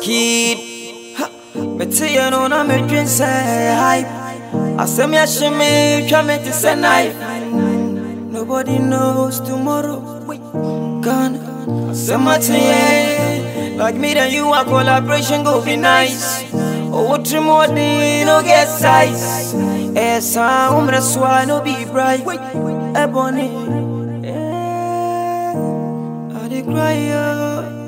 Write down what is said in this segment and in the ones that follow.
kid. Me tell you no, na me dream say hype. I say me a shimmy, try me to say knife. Nobody knows tomorrow. Gone. My thing, like me and you, our collaboration go be nice. Oh, what you more no get size. Essa umra sua no be bright. Ebony. Eh, yeah. I dey cry yo.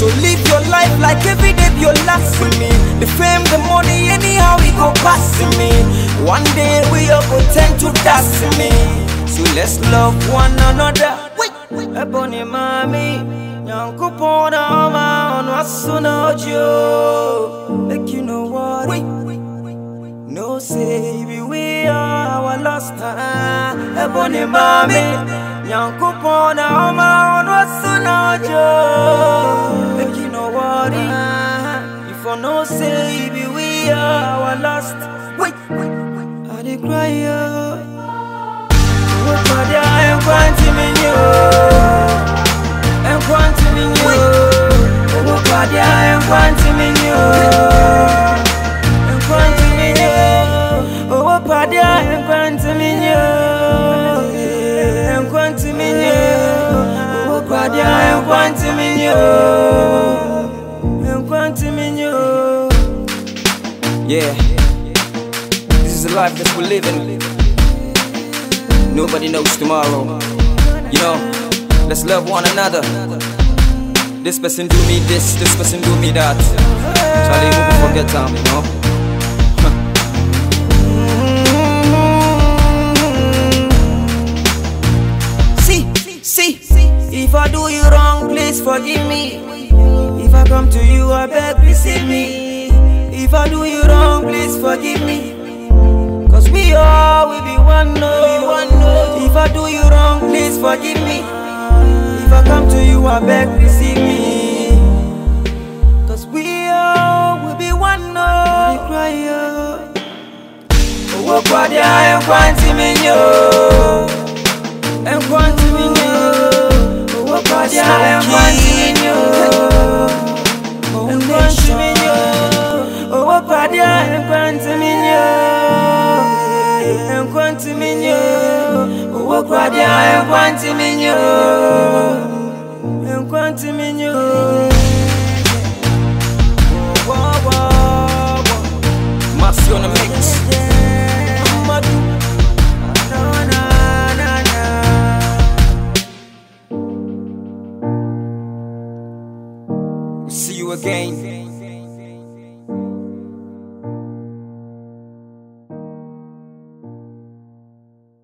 So live your life like every day be your last for me. The fame, the money, anyhow we go past me. One day we all go tend to me. So let's love one another. Wait, Ebony mami, nyanko pona ma ono asuna ojo. Make you know what? No say we we are our lost time. Ebony mami, nyanko pona ma ono asuna ojo. Make you know what? If I no say we we are our lost. Wait, I dey cry ooo. Owó kọjá ẹ̀kọ́ àǹtí mi ni ooo. Ẹ̀kọ́ àǹtí mi ni ooo. Owó kọjá ẹ̀kọ́ àǹtí mi ni ooo. oh, àǹtí mi ni ooo. Owó kọjá ẹ̀kọ́ àǹtí mi ni ooo. Ẹ̀kọ́ àǹtí mi ni ooo. Owó kọjá ẹ̀kọ́ àǹtí mi ni ooo. Ẹ̀kọ́ àǹtí mi ni ooo. Yeah. Is the life that we're living. Nobody knows tomorrow. You know, let's love one another. This person do me this, this person do me that. Charlie, who can forget time, you know? See, see, if I do you wrong, please forgive me. If I come to you, I beg, receive me. If I do you wrong, please forgive me. One no. If I do you wrong, please forgive me. If I come to you, I beg, receive me. Cause we all will be one no. Cry, yo. Owó pàdé ẹ̀kwọ́n tí mi ní o. Ẹ̀kwọ́n tí mi ní o. Owó pàdé ẹ̀kwọ́n tí mi ní o. Ẹ̀kwọ́n tí mi ní o. Owó pàdé ẹ̀kwọ́n tí mi ní o. Ẹ̀kwọ́n tí mi ní o. Owó pàdé ẹ̀kwọ́n tí mi ní o. Ẹ̀kwọ́n tí mi ní o. Wọ́, wọ́, wọ́. Mafia on the mix. Amadu. Na. We'll see you again.